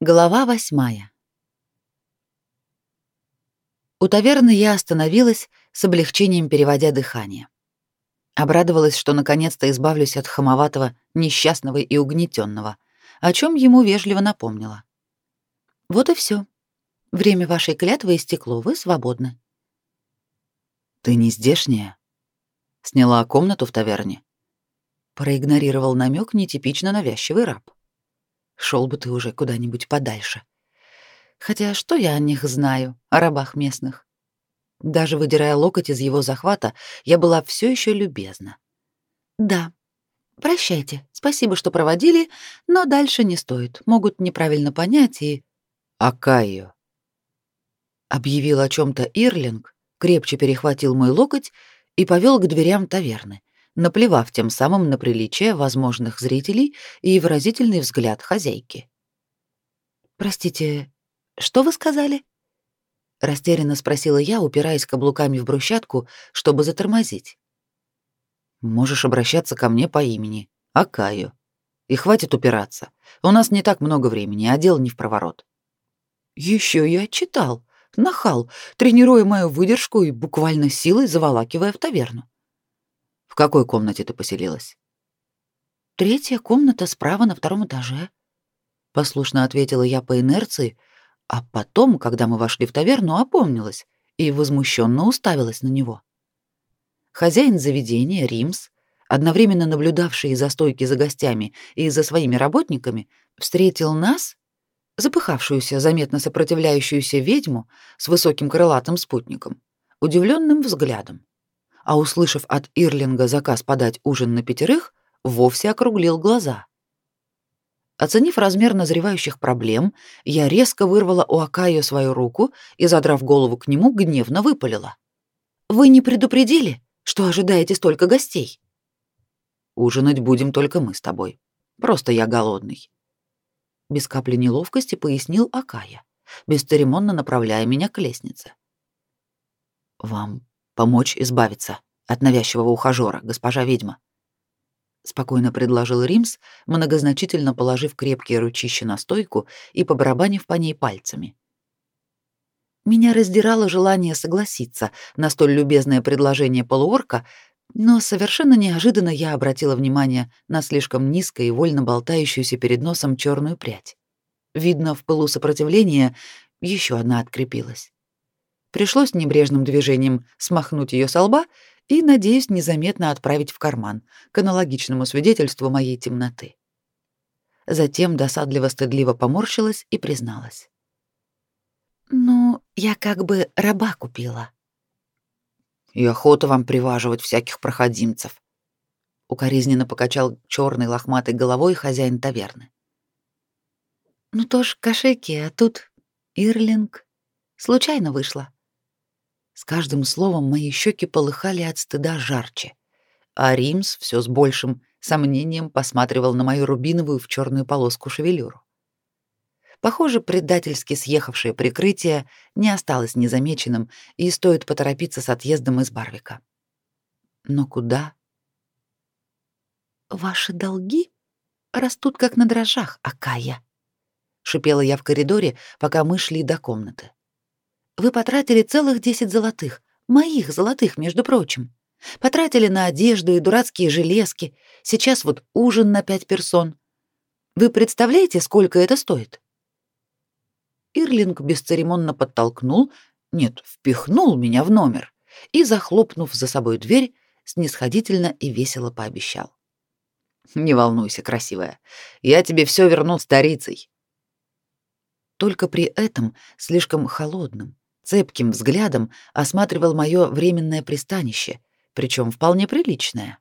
Глава восьмая. У таверны я остановилась, с облегчением переводя дыхание. Обрадовалась, что наконец-то избавлюсь от хамоватого, несчастного и угнетенного, о чем ему вежливо напомнила. Вот и все. Время вашей клятвы истекло, вы свободны. Ты не здешняя? Сняла комнату в таверне. Проигнорировал намек нетипично навязчивый раб. Шел бы ты уже куда-нибудь подальше. Хотя что я о них знаю, о рабах местных? Даже выдирая локоть из его захвата, я была все еще любезна. Да. Прощайте. Спасибо, что проводили, но дальше не стоит. Могут неправильно понять и Акаю объявил о чем то Ирлинг, крепче перехватил мой локоть и повел к дверям таверны наплевав тем самым на приличие возможных зрителей и выразительный взгляд хозяйки. «Простите, что вы сказали?» Растерянно спросила я, упираясь каблуками в брусчатку, чтобы затормозить. «Можешь обращаться ко мне по имени, Акаю. И хватит упираться. У нас не так много времени, а дело не в проворот». Еще я читал. Нахал, тренируя мою выдержку и буквально силой заволакивая в таверну какой комнате ты поселилась? Третья комната справа на втором этаже. Послушно ответила я по инерции, а потом, когда мы вошли в таверну, опомнилась и возмущенно уставилась на него. Хозяин заведения, Римс, одновременно наблюдавший за стойки за гостями и за своими работниками, встретил нас, запыхавшуюся, заметно сопротивляющуюся ведьму с высоким крылатым спутником, удивленным взглядом а услышав от Ирлинга заказ подать ужин на пятерых, вовсе округлил глаза. Оценив размер назревающих проблем, я резко вырвала у Акаю свою руку и, задрав голову к нему, гневно выпалила. «Вы не предупредили, что ожидаете столько гостей?» «Ужинать будем только мы с тобой. Просто я голодный». Без капли неловкости пояснил Акая, бесцеремонно направляя меня к лестнице. «Вам помочь избавиться от навязчивого ухажера, госпожа ведьма. Спокойно предложил Римс, многозначительно положив крепкие ручища на стойку и побарабанив по ней пальцами. Меня раздирало желание согласиться на столь любезное предложение полуорка, но совершенно неожиданно я обратила внимание на слишком низко и вольно болтающуюся перед носом черную прядь. Видно, в пылу сопротивления еще одна открепилась. Пришлось небрежным движением смахнуть ее со лба и, надеюсь, незаметно отправить в карман, к аналогичному свидетельству моей темноты. Затем досадливо-стыдливо поморщилась и призналась. «Ну, я как бы раба купила». «И охота вам приваживать всяких проходимцев», — укоризненно покачал черной лохматой головой хозяин таверны. «Ну то ж кошеки, а тут Ирлинг. Случайно вышло. С каждым словом мои щеки полыхали от стыда жарче, а Римс все с большим сомнением посматривал на мою рубиновую в черную полоску шевелюру. Похоже, предательски съехавшее прикрытие не осталось незамеченным, и стоит поторопиться с отъездом из Барвика. Но куда? Ваши долги растут как на дрожжах, Акая, шипела я в коридоре, пока мы шли до комнаты. Вы потратили целых десять золотых, моих золотых, между прочим. Потратили на одежду и дурацкие железки. Сейчас вот ужин на пять персон. Вы представляете, сколько это стоит? Ирлинг бесцеремонно подтолкнул, нет, впихнул меня в номер и, захлопнув за собой дверь, снисходительно и весело пообещал. «Не волнуйся, красивая, я тебе все верну старицей». Только при этом слишком холодным, цепким взглядом осматривал мое временное пристанище, причем вполне приличное.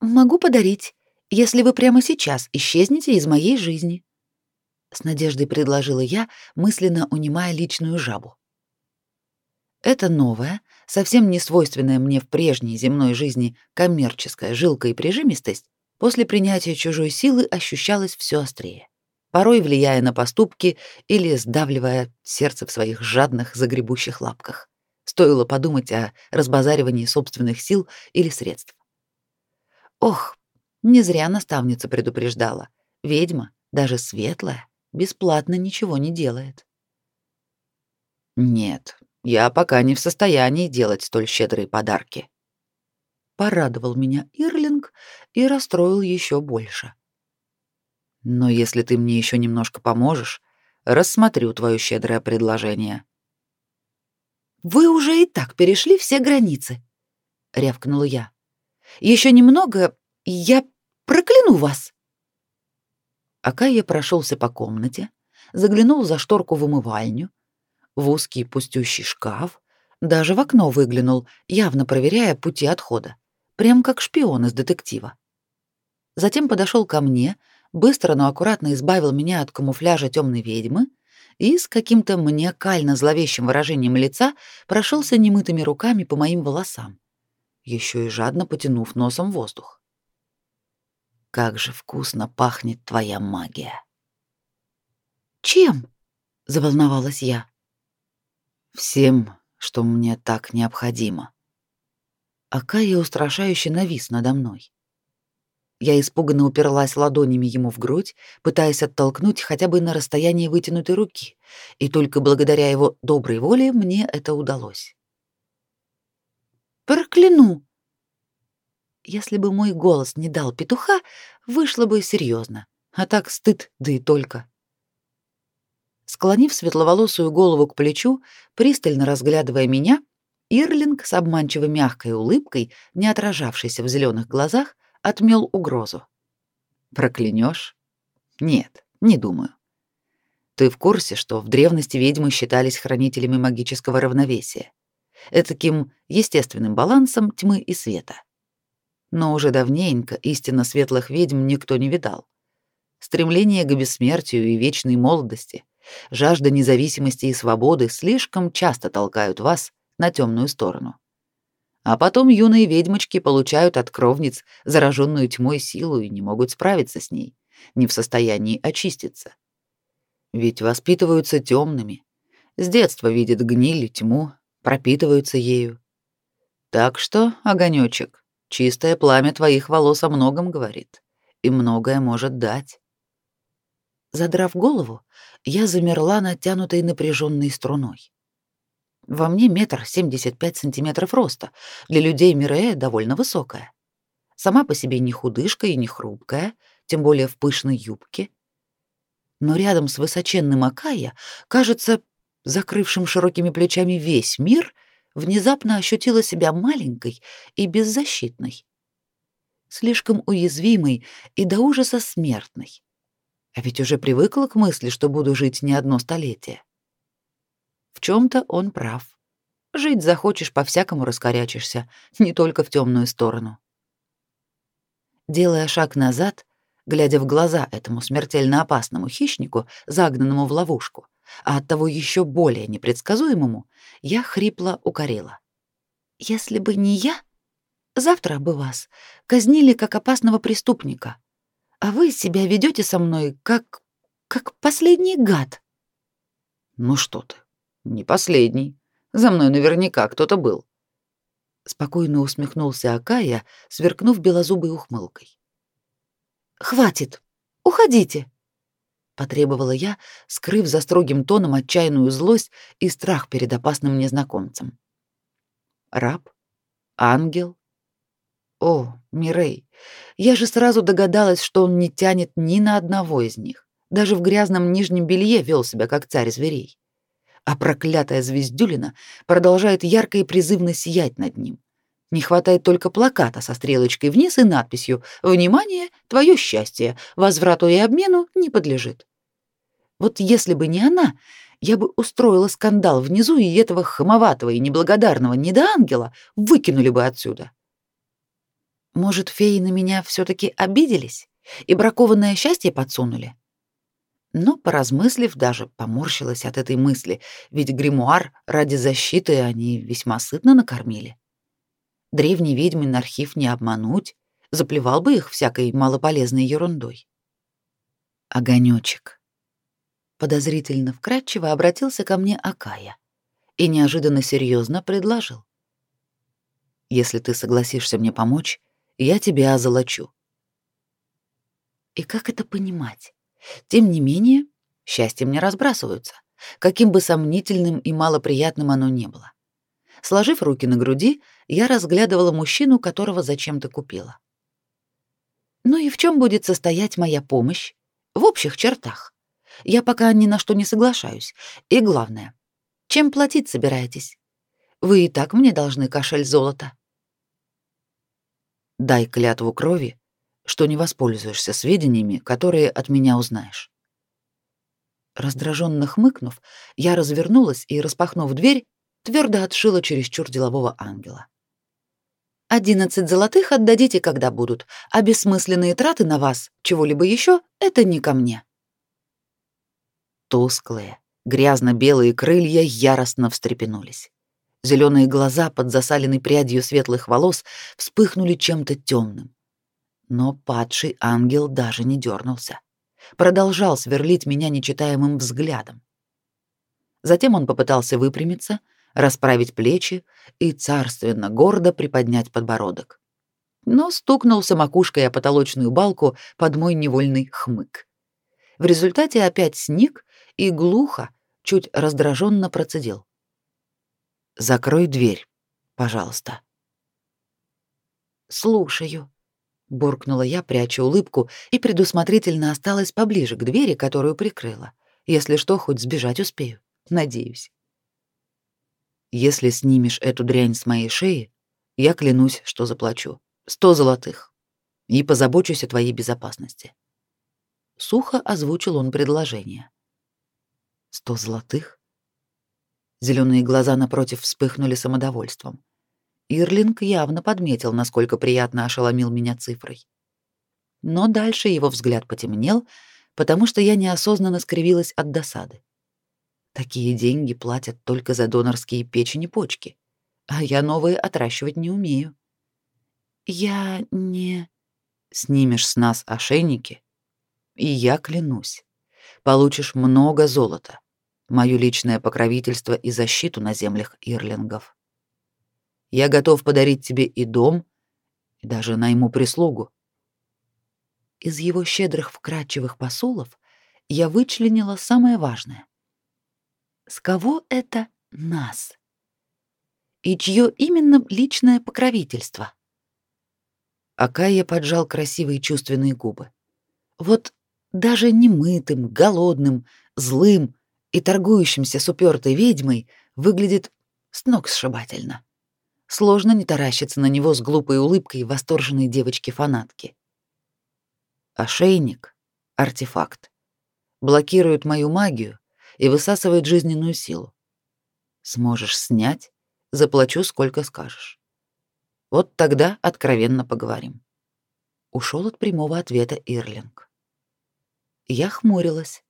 «Могу подарить, если вы прямо сейчас исчезнете из моей жизни», — с надеждой предложила я, мысленно унимая личную жабу. Это новая, совсем не свойственная мне в прежней земной жизни коммерческая жилка и прижимистость после принятия чужой силы ощущалась все острее порой влияя на поступки или сдавливая сердце в своих жадных загребущих лапках. Стоило подумать о разбазаривании собственных сил или средств. Ох, не зря наставница предупреждала. Ведьма, даже светлая, бесплатно ничего не делает. Нет, я пока не в состоянии делать столь щедрые подарки. Порадовал меня Ирлинг и расстроил еще больше. Но если ты мне еще немножко поможешь, рассмотрю твое щедрое предложение. Вы уже и так перешли все границы, рявкнула я. Еще немного, и я прокляну вас. Акая прошелся по комнате, заглянул за шторку в умывальню, в узкий пустющий шкаф, даже в окно выглянул, явно проверяя пути отхода, прям как шпион из детектива. Затем подошел ко мне, быстро, но аккуратно избавил меня от камуфляжа темной ведьмы и с каким-то маниакально зловещим выражением лица прошелся немытыми руками по моим волосам, еще и жадно потянув носом воздух. Как же вкусно пахнет твоя магия. Чем? заволновалась я. Всем, что мне так необходимо. Акая устрашающе навис надо мной. Я испуганно уперлась ладонями ему в грудь, пытаясь оттолкнуть хотя бы на расстоянии вытянутой руки, и только благодаря его доброй воле мне это удалось. «Прокляну!» Если бы мой голос не дал петуха, вышло бы серьезно, а так стыд, да и только. Склонив светловолосую голову к плечу, пристально разглядывая меня, Ирлинг с обманчиво мягкой улыбкой, не отражавшейся в зеленых глазах, отмел угрозу. Проклянешь? Нет, не думаю. Ты в курсе, что в древности ведьмы считались хранителями магического равновесия, этаким естественным балансом тьмы и света но уже давненько истинно светлых ведьм никто не видал. Стремление к бессмертию и вечной молодости, жажда независимости и свободы слишком часто толкают вас на темную сторону. А потом юные ведьмочки получают от кровниц зараженную тьмой силу и не могут справиться с ней, не в состоянии очиститься. Ведь воспитываются темными, с детства видят гниль и тьму, пропитываются ею. Так что, огонечек, Чистое пламя твоих волос о многом говорит и многое может дать. Задрав голову, я замерла натянутой напряженной струной. Во мне метр семьдесят пять сантиметров роста, для людей Мирея довольно высокая. Сама по себе не худышка и не хрупкая, тем более в пышной юбке. Но рядом с высоченным Акая, кажется, закрывшим широкими плечами весь мир — внезапно ощутила себя маленькой и беззащитной. Слишком уязвимой и до ужаса смертной. А ведь уже привыкла к мысли, что буду жить не одно столетие. В чем то он прав. Жить захочешь, по-всякому раскорячишься, не только в темную сторону. Делая шаг назад, глядя в глаза этому смертельно опасному хищнику, загнанному в ловушку, а оттого еще более непредсказуемому, я хрипло укорила. «Если бы не я, завтра бы вас казнили как опасного преступника, а вы себя ведете со мной как... как последний гад». «Ну что ты, не последний. За мной наверняка кто-то был». Спокойно усмехнулся Акая, сверкнув белозубой ухмылкой. «Хватит! Уходите!» потребовала я, скрыв за строгим тоном отчаянную злость и страх перед опасным незнакомцем. Раб? Ангел? О, Мирей, я же сразу догадалась, что он не тянет ни на одного из них. Даже в грязном нижнем белье вел себя как царь зверей. А проклятая звездюлина продолжает ярко и призывно сиять над ним. Не хватает только плаката со стрелочкой вниз и надписью «Внимание! Твое счастье! Возврату и обмену не подлежит». Вот если бы не она, я бы устроила скандал внизу, и этого хамоватого и неблагодарного недоангела выкинули бы отсюда. Может, феи на меня все таки обиделись и бракованное счастье подсунули? Но, поразмыслив, даже поморщилась от этой мысли, ведь гримуар ради защиты они весьма сытно накормили. Древний ведьмин архив не обмануть, заплевал бы их всякой малополезной ерундой. Огонёчек. Подозрительно вкратчиво обратился ко мне Акая и неожиданно серьезно предложил. «Если ты согласишься мне помочь, я тебя озолочу». И как это понимать? Тем не менее, Счастьем не разбрасываются, каким бы сомнительным и малоприятным оно ни было. Сложив руки на груди, я разглядывала мужчину, которого зачем-то купила. Ну и в чем будет состоять моя помощь? В общих чертах. Я пока ни на что не соглашаюсь. И главное, чем платить собираетесь? Вы и так мне должны кошель золота. Дай клятву крови, что не воспользуешься сведениями, которые от меня узнаешь. Раздраженно хмыкнув, я развернулась и, распахнув дверь, твердо отшила чересчур делового ангела. «Одиннадцать золотых отдадите, когда будут, а бессмысленные траты на вас, чего-либо еще, это не ко мне». Тусклые, грязно-белые крылья яростно встрепенулись. Зеленые глаза под засаленной прядью светлых волос вспыхнули чем-то темным. Но падший ангел даже не дернулся. Продолжал сверлить меня нечитаемым взглядом. Затем он попытался выпрямиться, расправить плечи и царственно гордо приподнять подбородок. Но стукнулся макушкой о потолочную балку под мой невольный хмык. В результате опять сник и глухо, чуть раздраженно процедил. «Закрой дверь, пожалуйста». «Слушаю», — буркнула я, пряча улыбку, и предусмотрительно осталась поближе к двери, которую прикрыла. Если что, хоть сбежать успею. Надеюсь. Если снимешь эту дрянь с моей шеи, я клянусь, что заплачу. Сто золотых. И позабочусь о твоей безопасности. Сухо озвучил он предложение. Сто золотых? Зеленые глаза напротив вспыхнули самодовольством. Ирлинг явно подметил, насколько приятно ошеломил меня цифрой. Но дальше его взгляд потемнел, потому что я неосознанно скривилась от досады. Такие деньги платят только за донорские печени почки, а я новые отращивать не умею. Я не снимешь с нас ошейники, и я клянусь, получишь много золота, мое личное покровительство и защиту на землях ирлингов. Я готов подарить тебе и дом, и даже найму прислугу. Из его щедрых вкрадчивых посулов я вычленила самое важное. С кого это нас? И чье именно личное покровительство? Акая поджал красивые чувственные губы. Вот даже немытым, голодным, злым и торгующимся с упертой ведьмой выглядит с ног сшибательно. Сложно не таращиться на него с глупой улыбкой восторженной девочки-фанатки. Ошейник — артефакт. Блокирует мою магию и высасывает жизненную силу. Сможешь снять, заплачу сколько скажешь. Вот тогда откровенно поговорим. Ушел от прямого ответа Ирлинг. Я хмурилась,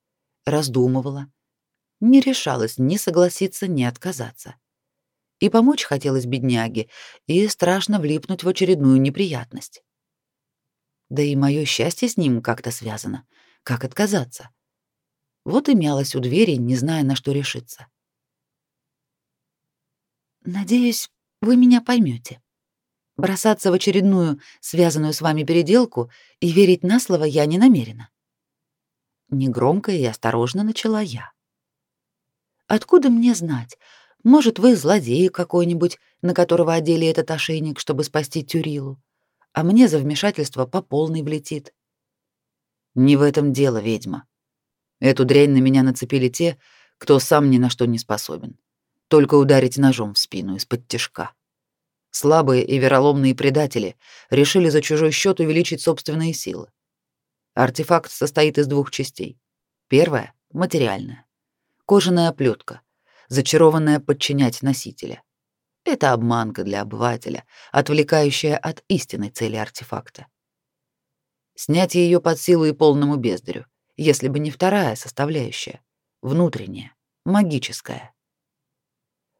раздумывала, не решалась ни согласиться, ни отказаться. И помочь хотелось бедняге, и страшно влипнуть в очередную неприятность. Да и мое счастье с ним как-то связано. Как отказаться? Вот и мялась у двери, не зная, на что решиться. «Надеюсь, вы меня поймете. Бросаться в очередную, связанную с вами переделку и верить на слово я не намерена». Негромко и осторожно начала я. «Откуда мне знать? Может, вы злодей какой-нибудь, на которого одели этот ошейник, чтобы спасти Тюрилу, а мне за вмешательство по полной влетит». «Не в этом дело, ведьма», Эту дрянь на меня нацепили те, кто сам ни на что не способен. Только ударить ножом в спину из-под тишка. Слабые и вероломные предатели решили за чужой счет увеличить собственные силы. Артефакт состоит из двух частей. Первая — материальная. Кожаная оплетка, зачарованная подчинять носителя. Это обманка для обывателя, отвлекающая от истинной цели артефакта. Снять ее под силу и полному бездарю, если бы не вторая составляющая, внутренняя, магическая.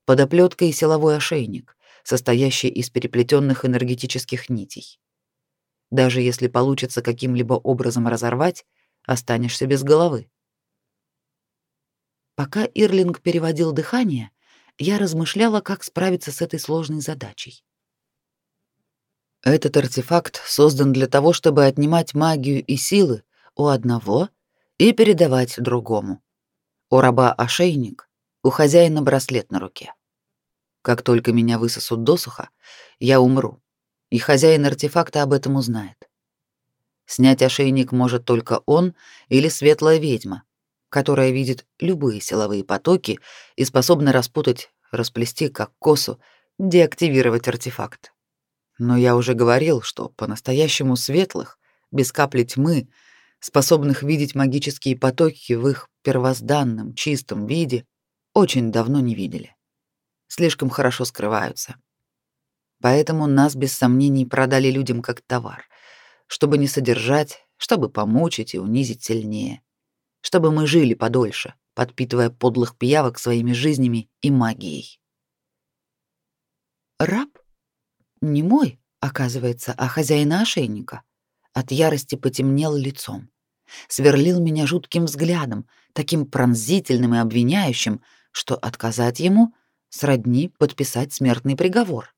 Под оплеткой силовой ошейник, состоящий из переплетенных энергетических нитей. Даже если получится каким-либо образом разорвать, останешься без головы. Пока Ирлинг переводил дыхание, я размышляла, как справиться с этой сложной задачей. Этот артефакт создан для того, чтобы отнимать магию и силы у одного и передавать другому. У раба ошейник, у хозяина браслет на руке. Как только меня высосут досуха, я умру, и хозяин артефакта об этом узнает. Снять ошейник может только он или светлая ведьма, которая видит любые силовые потоки и способна распутать, расплести как косу, деактивировать артефакт. Но я уже говорил, что по-настоящему светлых, без капли тьмы, способных видеть магические потоки в их первозданном, чистом виде, очень давно не видели слишком хорошо скрываются. Поэтому нас без сомнений продали людям как товар, чтобы не содержать, чтобы помучить и унизить сильнее, чтобы мы жили подольше, подпитывая подлых пиявок своими жизнями и магией. Раб? Не мой, оказывается, а хозяина ошейника. От ярости потемнел лицом. Сверлил меня жутким взглядом, таким пронзительным и обвиняющим, что отказать ему — сродни подписать смертный приговор.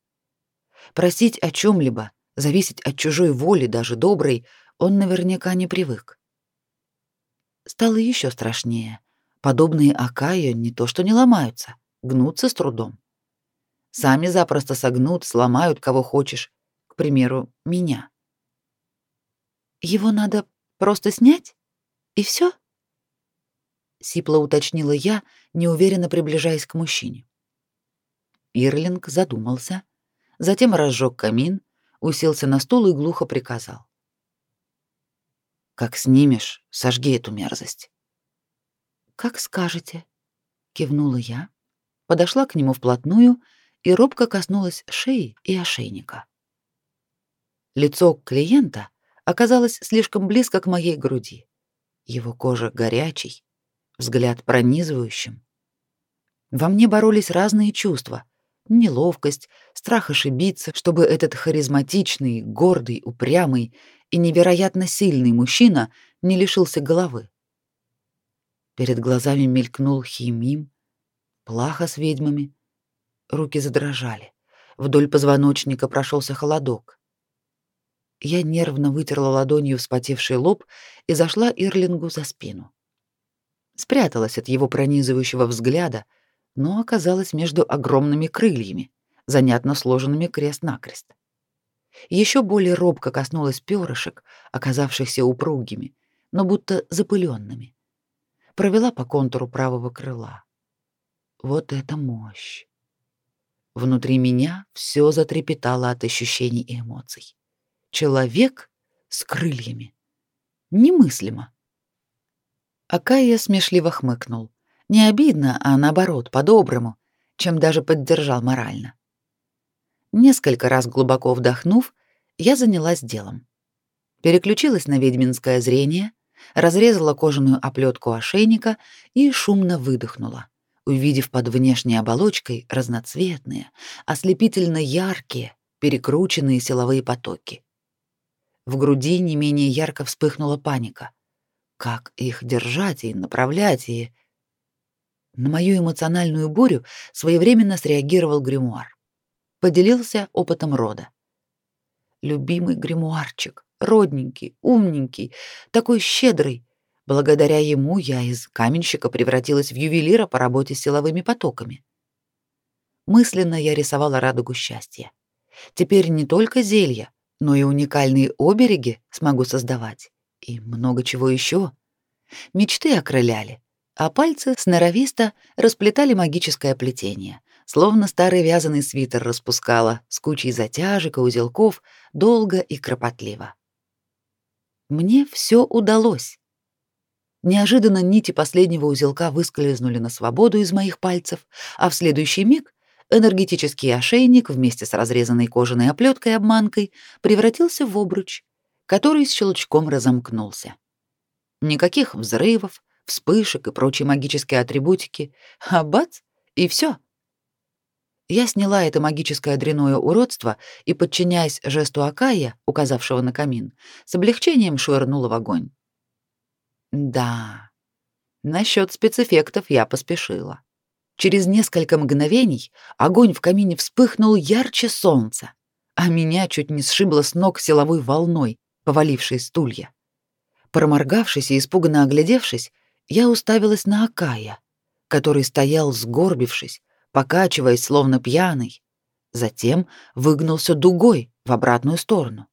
Просить о чем либо зависеть от чужой воли, даже доброй, он наверняка не привык. Стало еще страшнее. Подобные Акая не то что не ломаются, гнутся с трудом. Сами запросто согнут, сломают кого хочешь, к примеру, меня. Его надо просто снять? И все? Сипло уточнила я, неуверенно приближаясь к мужчине. Ирлинг задумался, затем разжег камин, уселся на стул и глухо приказал. «Как снимешь, сожги эту мерзость». «Как скажете», — кивнула я, подошла к нему вплотную и робко коснулась шеи и ошейника. Лицо клиента оказалось слишком близко к моей груди. Его кожа горячей, взгляд пронизывающим. Во мне боролись разные чувства, неловкость, страх ошибиться, чтобы этот харизматичный, гордый, упрямый и невероятно сильный мужчина не лишился головы. Перед глазами мелькнул Химим, плаха с ведьмами. Руки задрожали. Вдоль позвоночника прошелся холодок. Я нервно вытерла ладонью вспотевший лоб и зашла Ирлингу за спину. Спряталась от его пронизывающего взгляда — но оказалась между огромными крыльями, занятно сложенными крест-накрест. Еще более робко коснулась перышек, оказавшихся упругими, но будто запыленными. Провела по контуру правого крыла. Вот это мощь! Внутри меня все затрепетало от ощущений и эмоций. Человек с крыльями. Немыслимо. Акая смешливо хмыкнул. Не обидно, а наоборот, по-доброму, чем даже поддержал морально. Несколько раз глубоко вдохнув, я занялась делом. Переключилась на ведьминское зрение, разрезала кожаную оплетку ошейника и шумно выдохнула, увидев под внешней оболочкой разноцветные, ослепительно яркие, перекрученные силовые потоки. В груди не менее ярко вспыхнула паника. Как их держать и направлять, и на мою эмоциональную бурю своевременно среагировал гримуар. Поделился опытом рода. Любимый гримуарчик, родненький, умненький, такой щедрый. Благодаря ему я из каменщика превратилась в ювелира по работе с силовыми потоками. Мысленно я рисовала радугу счастья. Теперь не только зелья, но и уникальные обереги смогу создавать. И много чего еще. Мечты окрыляли а пальцы сноровисто расплетали магическое плетение, словно старый вязаный свитер распускала с кучей затяжек и узелков долго и кропотливо. Мне все удалось. Неожиданно нити последнего узелка выскользнули на свободу из моих пальцев, а в следующий миг энергетический ошейник вместе с разрезанной кожаной оплеткой-обманкой превратился в обруч, который с щелчком разомкнулся. Никаких взрывов, вспышек и прочей магической атрибутики, а бац, и все. Я сняла это магическое дряное уродство и, подчиняясь жесту Акая, указавшего на камин, с облегчением швырнула в огонь. Да, насчет спецэффектов я поспешила. Через несколько мгновений огонь в камине вспыхнул ярче солнца, а меня чуть не сшибло с ног силовой волной, повалившей стулья. Проморгавшись и испуганно оглядевшись, я уставилась на Акая, который стоял сгорбившись, покачиваясь словно пьяный, затем выгнулся дугой в обратную сторону.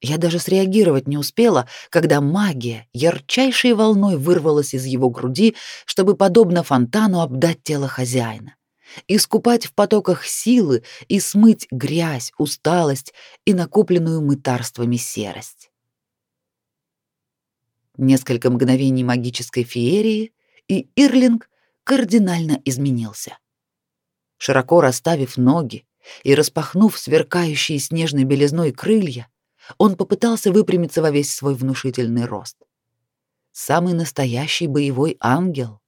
Я даже среагировать не успела, когда магия ярчайшей волной вырвалась из его груди, чтобы подобно фонтану обдать тело хозяина, искупать в потоках силы и смыть грязь, усталость и накопленную мытарствами серость. Несколько мгновений магической феерии, и Ирлинг кардинально изменился. Широко расставив ноги и распахнув сверкающие снежной белизной крылья, он попытался выпрямиться во весь свой внушительный рост. Самый настоящий боевой ангел.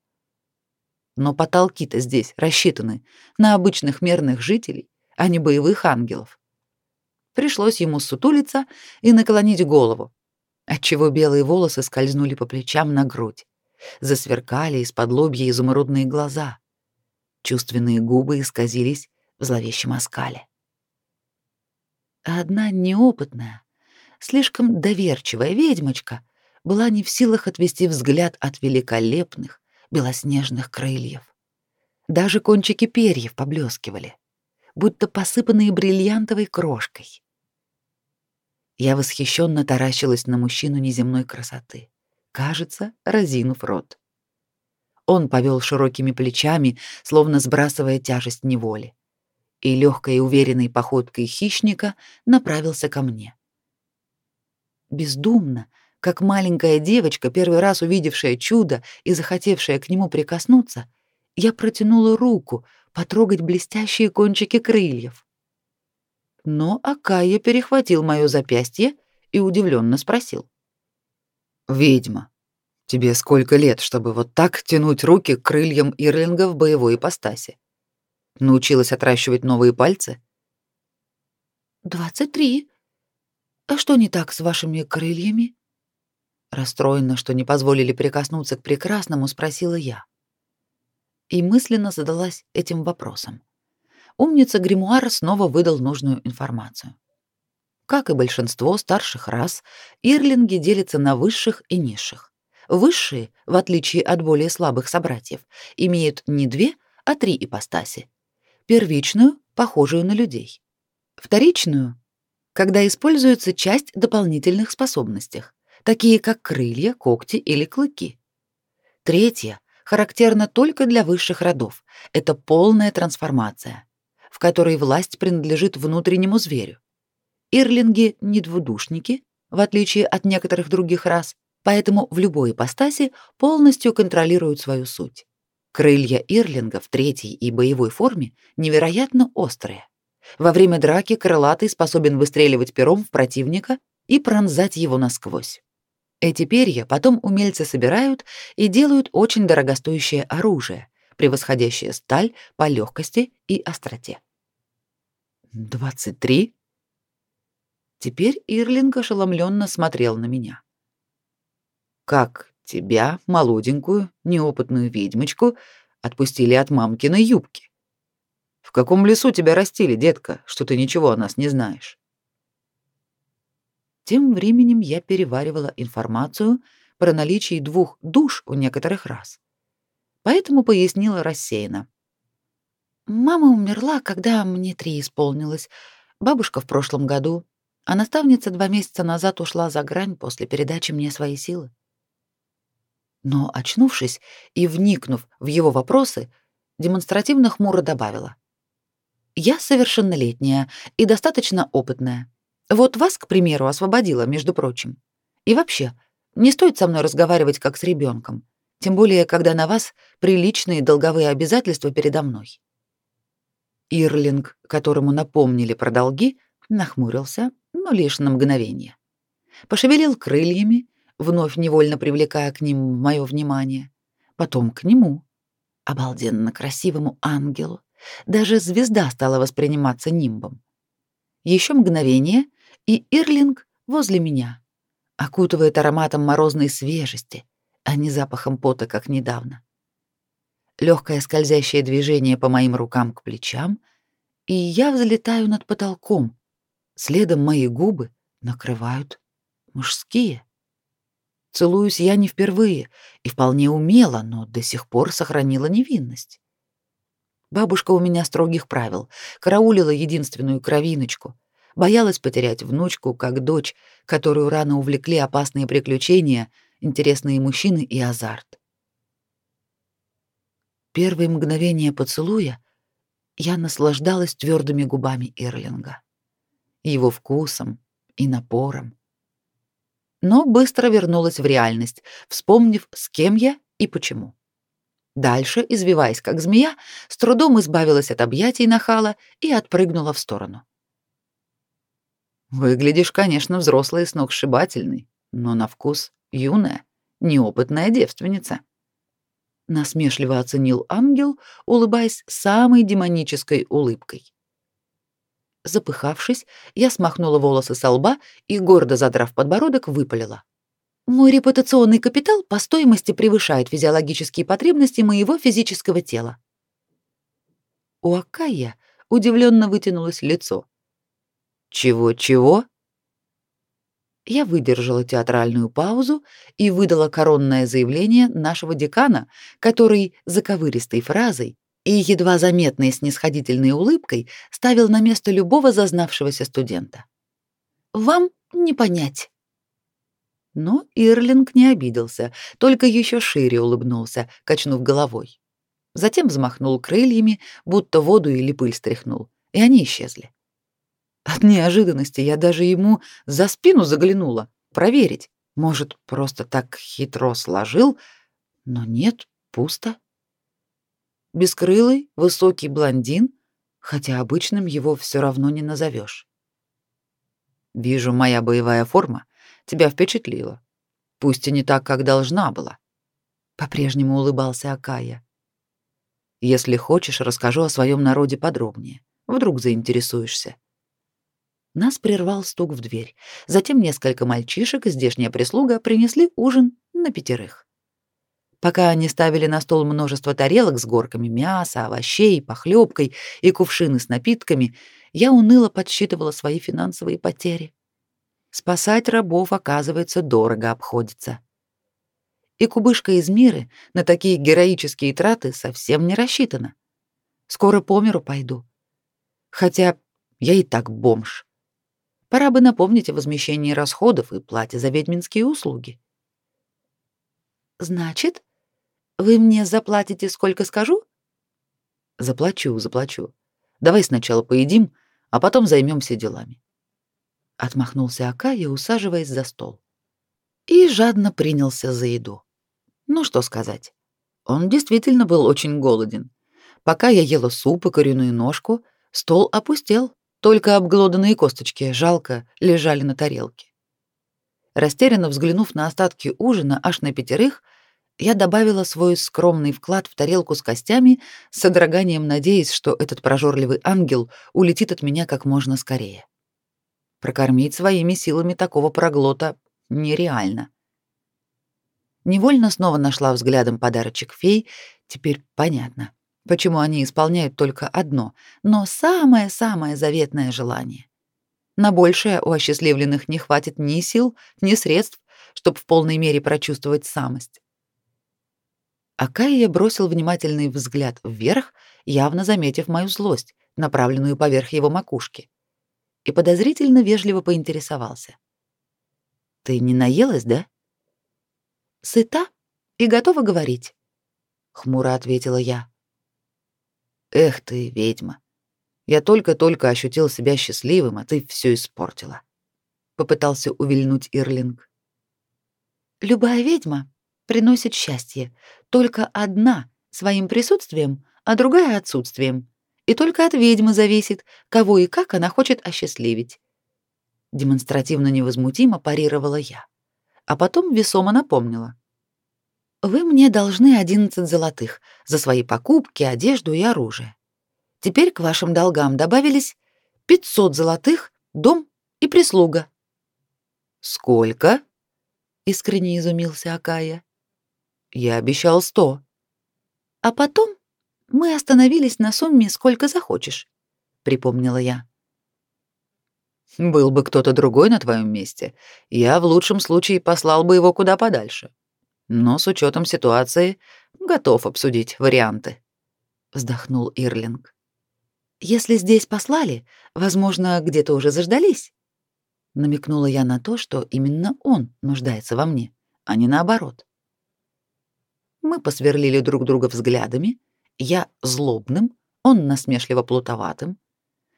Но потолки-то здесь рассчитаны на обычных мерных жителей, а не боевых ангелов. Пришлось ему сутулиться и наклонить голову, отчего белые волосы скользнули по плечам на грудь. Засверкали из-под лобья изумрудные глаза. Чувственные губы исказились в зловещем оскале. А одна неопытная, слишком доверчивая ведьмочка была не в силах отвести взгляд от великолепных белоснежных крыльев. Даже кончики перьев поблескивали, будто посыпанные бриллиантовой крошкой. Я восхищенно таращилась на мужчину неземной красоты, кажется, разинув рот. Он повел широкими плечами, словно сбрасывая тяжесть неволи, и легкой и уверенной походкой хищника направился ко мне. Бездумно, как маленькая девочка, первый раз увидевшая чудо и захотевшая к нему прикоснуться, я протянула руку потрогать блестящие кончики крыльев. Но Акая перехватил моё запястье и удивленно спросил: "Ведьма, тебе сколько лет, чтобы вот так тянуть руки к крыльям Ирлинга в боевой ипостаси? Научилась отращивать новые пальцы?" «Двадцать три», а что не так с вашими крыльями? Расстроена, что не позволили прикоснуться к прекрасному, спросила я. И мысленно задалась этим вопросом. Умница гримуар снова выдал нужную информацию. Как и большинство старших рас, ирлинги делятся на высших и низших. Высшие, в отличие от более слабых собратьев, имеют не две, а три ипостаси. Первичную, похожую на людей. Вторичную, когда используется часть дополнительных способностей, такие как крылья, когти или клыки. Третье характерно только для высших родов. Это полная трансформация, в которой власть принадлежит внутреннему зверю. Ирлинги не двудушники, в отличие от некоторых других рас, поэтому в любой ипостаси полностью контролируют свою суть. Крылья ирлинга в третьей и боевой форме невероятно острые. Во время драки крылатый способен выстреливать пером в противника и пронзать его насквозь. Эти перья потом умельцы собирают и делают очень дорогостоящее оружие, превосходящее сталь по легкости и остроте. «Двадцать три?» Теперь Ирлинг ошеломленно смотрел на меня. «Как тебя, молоденькую, неопытную ведьмочку, отпустили от мамкиной юбки?» В каком лесу тебя растили, детка, что ты ничего о нас не знаешь? Тем временем я переваривала информацию про наличие двух душ у некоторых рас. Поэтому пояснила рассеянно. Мама умерла, когда мне три исполнилось, бабушка в прошлом году, а наставница два месяца назад ушла за грань после передачи мне своей силы. Но, очнувшись и вникнув в его вопросы, демонстративно хмуро добавила — я совершеннолетняя и достаточно опытная. Вот вас, к примеру, освободила, между прочим. И вообще, не стоит со мной разговаривать как с ребенком, тем более, когда на вас приличные долговые обязательства передо мной. Ирлинг, которому напомнили про долги, нахмурился, но лишь на мгновение. Пошевелил крыльями, вновь невольно привлекая к ним мое внимание, потом к нему, обалденно красивому ангелу, даже звезда стала восприниматься нимбом. Еще мгновение, и Ирлинг возле меня, окутывает ароматом морозной свежести, а не запахом пота, как недавно. Легкое скользящее движение по моим рукам к плечам, и я взлетаю над потолком. Следом мои губы накрывают мужские. Целуюсь я не впервые и вполне умело, но до сих пор сохранила невинность. Бабушка у меня строгих правил, караулила единственную кровиночку, боялась потерять внучку как дочь, которую рано увлекли опасные приключения, интересные мужчины и азарт. Первые мгновения поцелуя я наслаждалась твердыми губами Ирлинга, его вкусом и напором. Но быстро вернулась в реальность, вспомнив, с кем я и почему. Дальше, извиваясь как змея, с трудом избавилась от объятий нахала и отпрыгнула в сторону. Выглядишь, конечно, взрослой и сногсшибательной, но на вкус юная, неопытная девственница. Насмешливо оценил ангел, улыбаясь самой демонической улыбкой. Запыхавшись, я смахнула волосы со лба и, гордо задрав подбородок, выпалила. «Мой репутационный капитал по стоимости превышает физиологические потребности моего физического тела». У Акая удивленно вытянулось лицо. «Чего-чего?» Я выдержала театральную паузу и выдала коронное заявление нашего декана, который заковыристой фразой и едва заметной снисходительной улыбкой ставил на место любого зазнавшегося студента. «Вам не понять». Но Ирлинг не обиделся, только еще шире улыбнулся, качнув головой. Затем взмахнул крыльями, будто воду или пыль стряхнул, и они исчезли. От неожиданности я даже ему за спину заглянула, проверить. Может, просто так хитро сложил, но нет, пусто. Бескрылый, высокий блондин, хотя обычным его все равно не назовешь. Вижу, моя боевая форма тебя впечатлила. Пусть и не так, как должна была. По-прежнему улыбался Акая. Если хочешь, расскажу о своем народе подробнее. Вдруг заинтересуешься. Нас прервал стук в дверь. Затем несколько мальчишек и здешняя прислуга принесли ужин на пятерых. Пока они ставили на стол множество тарелок с горками мяса, овощей, похлебкой и кувшины с напитками, я уныло подсчитывала свои финансовые потери. Спасать рабов, оказывается, дорого обходится. И кубышка из мира на такие героические траты совсем не рассчитана. Скоро по миру пойду. Хотя я и так бомж. Пора бы напомнить о возмещении расходов и плате за ведьминские услуги. Значит, вы мне заплатите сколько скажу? Заплачу, заплачу. Давай сначала поедим, а потом займемся делами. Отмахнулся Акая, усаживаясь за стол. И жадно принялся за еду. Ну что сказать. Он действительно был очень голоден. Пока я ела суп и куриную ножку, стол опустел. Только обглоданные косточки, жалко, лежали на тарелке. Растерянно взглянув на остатки ужина аж на пятерых, я добавила свой скромный вклад в тарелку с костями, с содроганием надеясь, что этот прожорливый ангел улетит от меня как можно скорее. Прокормить своими силами такого проглота нереально. Невольно снова нашла взглядом подарочек фей, теперь понятно почему они исполняют только одно, но самое-самое заветное желание. На большее у осчастливленных не хватит ни сил, ни средств, чтобы в полной мере прочувствовать самость. Акая бросил внимательный взгляд вверх, явно заметив мою злость, направленную поверх его макушки, и подозрительно вежливо поинтересовался. «Ты не наелась, да?» «Сыта и готова говорить», — хмуро ответила я. Эх ты, ведьма. Я только-только ощутил себя счастливым, а ты все испортила. Попытался увильнуть Ирлинг. Любая ведьма приносит счастье, только одна своим присутствием, а другая отсутствием. И только от ведьмы зависит, кого и как она хочет осчастливить. Демонстративно невозмутимо парировала я, а потом весомо напомнила: вы мне должны 11 золотых за свои покупки, одежду и оружие. Теперь к вашим долгам добавились 500 золотых, дом и прислуга. Сколько? искренне изумился Акая. Я обещал сто. А потом мы остановились на сумме сколько захочешь, припомнила я. Был бы кто-то другой на твоем месте, я в лучшем случае послал бы его куда подальше. Но с учетом ситуации готов обсудить варианты. Вздохнул Ирлинг. Если здесь послали, возможно, где-то уже заждались. Намекнула я на то, что именно он нуждается во мне, а не наоборот. Мы посверлили друг друга взглядами, я злобным, он насмешливо плутоватым,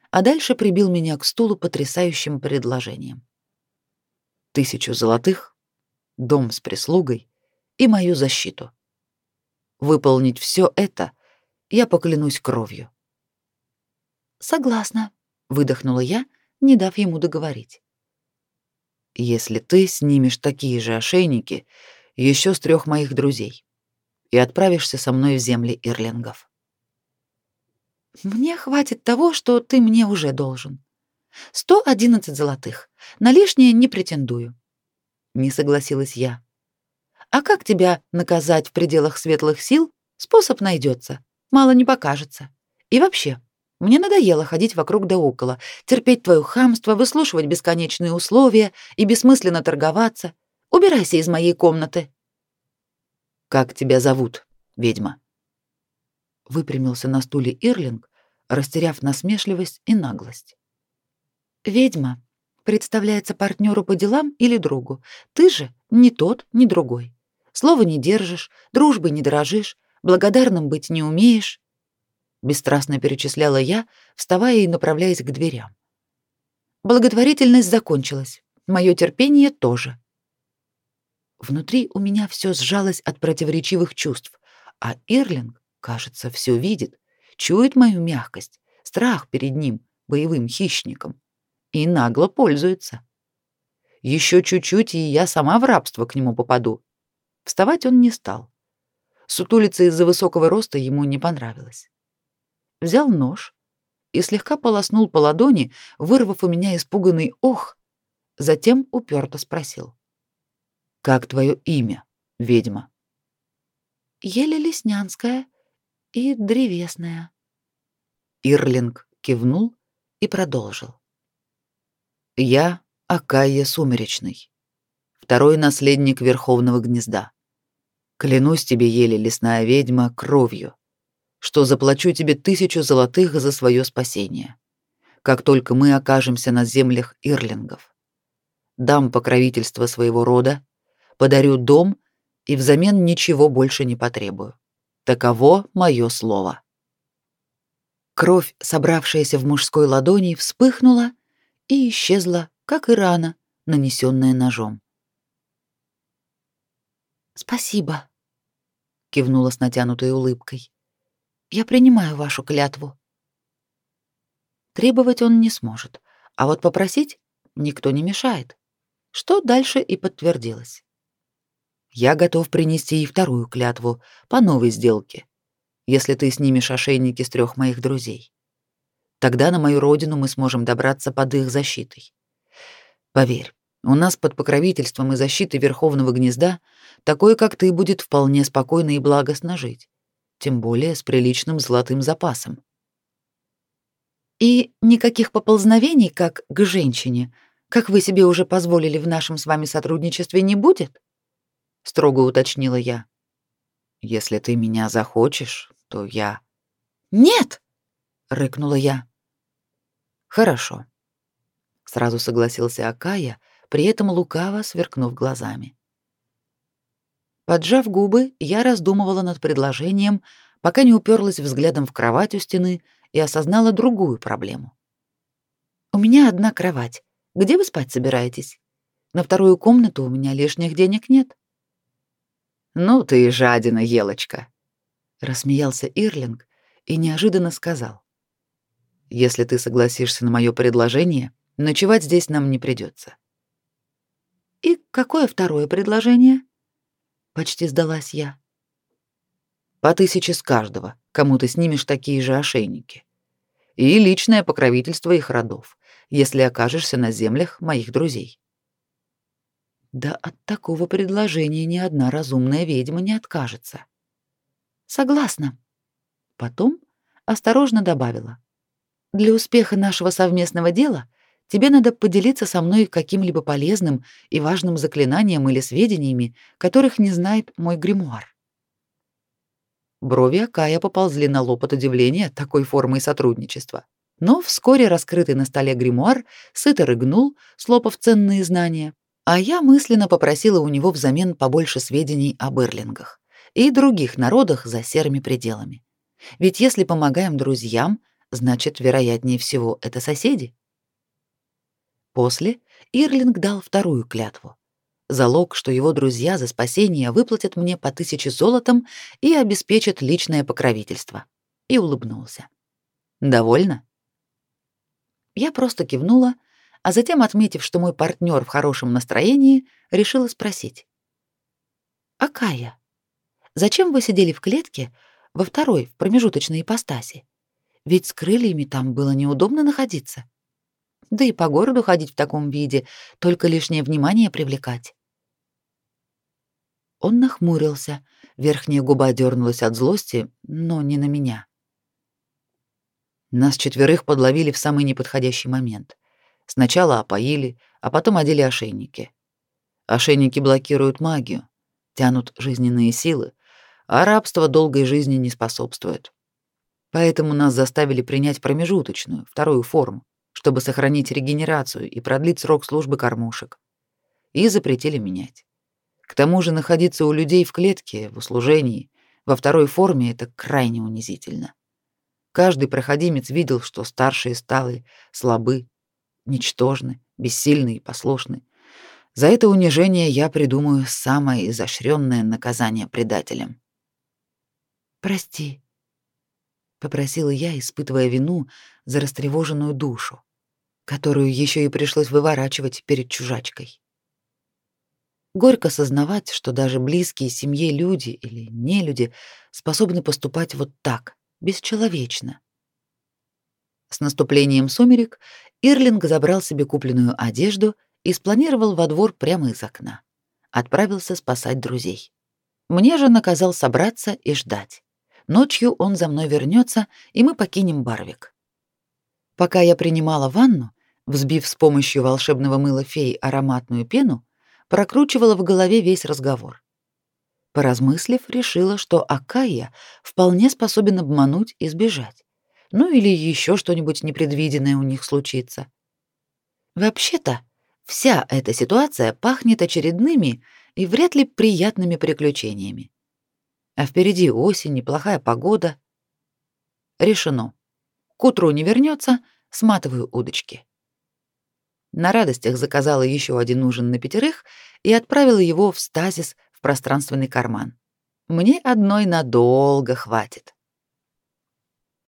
а дальше прибил меня к стулу потрясающим предложением. Тысячу золотых, дом с прислугой и мою защиту. Выполнить все это я поклянусь кровью. Согласна, выдохнула я, не дав ему договорить. Если ты снимешь такие же ошейники еще с трех моих друзей и отправишься со мной в земли ирлингов. Мне хватит того, что ты мне уже должен. Сто одиннадцать золотых. На лишнее не претендую. Не согласилась я. А как тебя наказать в пределах светлых сил? Способ найдется. Мало не покажется. И вообще, мне надоело ходить вокруг да около, терпеть твое хамство, выслушивать бесконечные условия и бессмысленно торговаться. Убирайся из моей комнаты. Как тебя зовут, ведьма? выпрямился на стуле Ирлинг, растеряв насмешливость и наглость. Ведьма представляется партнеру по делам или другу. Ты же ни тот, ни другой. Слова не держишь, дружбой не дорожишь, благодарным быть не умеешь. Бесстрастно перечисляла я, вставая и направляясь к дверям. Благотворительность закончилась. Мое терпение тоже. Внутри у меня все сжалось от противоречивых чувств, а Ирлинг Кажется, все видит, чует мою мягкость, страх перед ним, боевым хищником, и нагло пользуется. Еще чуть-чуть, и я сама в рабство к нему попаду. Вставать он не стал. Сутулица из-за высокого роста ему не понравилась. Взял нож и слегка полоснул по ладони, вырвав у меня испуганный ох, затем уперто спросил. «Как твое имя, ведьма?» «Еле Леснянская», и древесная. Ирлинг кивнул и продолжил. Я Акая Сумеречный, второй наследник Верховного Гнезда. Клянусь тебе, еле лесная ведьма, кровью, что заплачу тебе тысячу золотых за свое спасение, как только мы окажемся на землях Ирлингов. Дам покровительство своего рода, подарю дом и взамен ничего больше не потребую. Таково мое слово. Кровь, собравшаяся в мужской ладони, вспыхнула и исчезла, как и рана, нанесенная ножом. Спасибо, кивнула с натянутой улыбкой. Я принимаю вашу клятву. Требовать он не сможет, а вот попросить никто не мешает. Что дальше и подтвердилось. Я готов принести и вторую клятву по новой сделке, если ты снимешь ошейники с трех моих друзей. Тогда на мою родину мы сможем добраться под их защитой. Поверь, у нас под покровительством и защитой Верховного Гнезда такой, как ты, будет вполне спокойно и благостно жить, тем более с приличным золотым запасом. И никаких поползновений, как к женщине, как вы себе уже позволили в нашем с вами сотрудничестве, не будет? Строго уточнила я. Если ты меня захочешь, то я Нет, рыкнула я. Хорошо. Сразу согласился Акая, при этом лукаво сверкнув глазами. Поджав губы, я раздумывала над предложением, пока не уперлась взглядом в кровать у стены и осознала другую проблему. У меня одна кровать. Где вы спать собираетесь? На вторую комнату у меня лишних денег нет. «Ну ты и жадина, елочка!» — рассмеялся Ирлинг и неожиданно сказал. «Если ты согласишься на мое предложение, ночевать здесь нам не придется. «И какое второе предложение?» — почти сдалась я. «По тысяче с каждого, кому ты снимешь такие же ошейники. И личное покровительство их родов, если окажешься на землях моих друзей». Да от такого предложения ни одна разумная ведьма не откажется. Согласна. Потом осторожно добавила: Для успеха нашего совместного дела тебе надо поделиться со мной каким-либо полезным и важным заклинанием или сведениями, которых не знает мой гримуар. Брови Акая поползли на лоб от удивления такой формой сотрудничества. Но вскоре раскрытый на столе гримуар сыто рыгнул, слопав ценные знания, а я мысленно попросила у него взамен побольше сведений о Берлингах и других народах за серыми пределами. Ведь если помогаем друзьям, значит, вероятнее всего, это соседи. После Ирлинг дал вторую клятву. Залог, что его друзья за спасение выплатят мне по тысяче золотом и обеспечат личное покровительство. И улыбнулся. Довольно? Я просто кивнула, а затем, отметив, что мой партнер в хорошем настроении, решила спросить. «Акая, зачем вы сидели в клетке во второй, в промежуточной ипостаси? Ведь с крыльями там было неудобно находиться. Да и по городу ходить в таком виде, только лишнее внимание привлекать». Он нахмурился, верхняя губа дернулась от злости, но не на меня. Нас четверых подловили в самый неподходящий момент. Сначала опоили, а потом одели ошейники. Ошейники блокируют магию, тянут жизненные силы, а рабство долгой жизни не способствует. Поэтому нас заставили принять промежуточную, вторую форму, чтобы сохранить регенерацию и продлить срок службы кормушек. И запретили менять. К тому же находиться у людей в клетке, в услужении, во второй форме — это крайне унизительно. Каждый проходимец видел, что старшие стали слабы, ничтожны, бессильны и послушны. За это унижение я придумаю самое изощренное наказание предателям. «Прости», — попросила я, испытывая вину за растревоженную душу, которую еще и пришлось выворачивать перед чужачкой. Горько сознавать, что даже близкие семье люди или не люди способны поступать вот так, бесчеловечно. С наступлением сумерек Ирлинг забрал себе купленную одежду и спланировал во двор прямо из окна. Отправился спасать друзей. Мне же наказал собраться и ждать. Ночью он за мной вернется, и мы покинем Барвик. Пока я принимала ванну, взбив с помощью волшебного мыла феи ароматную пену, прокручивала в голове весь разговор. Поразмыслив, решила, что Акая вполне способен обмануть и сбежать. Ну или еще что-нибудь непредвиденное у них случится. Вообще-то, вся эта ситуация пахнет очередными и вряд ли приятными приключениями. А впереди осень, неплохая погода. Решено. К утру не вернется, сматываю удочки. На радостях заказала еще один ужин на пятерых и отправила его в стазис в пространственный карман. Мне одной надолго хватит.